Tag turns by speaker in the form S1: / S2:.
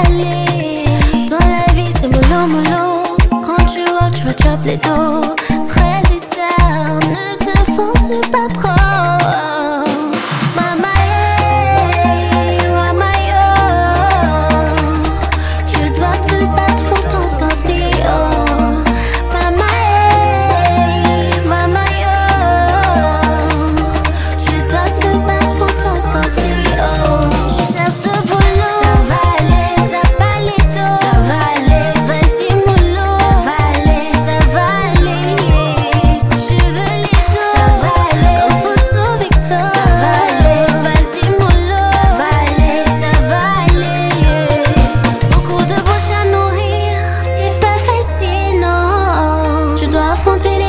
S1: aller. Dans la vie, c'est mollo, mollo. Quand tu vois, tu vas chop les dos. fontaine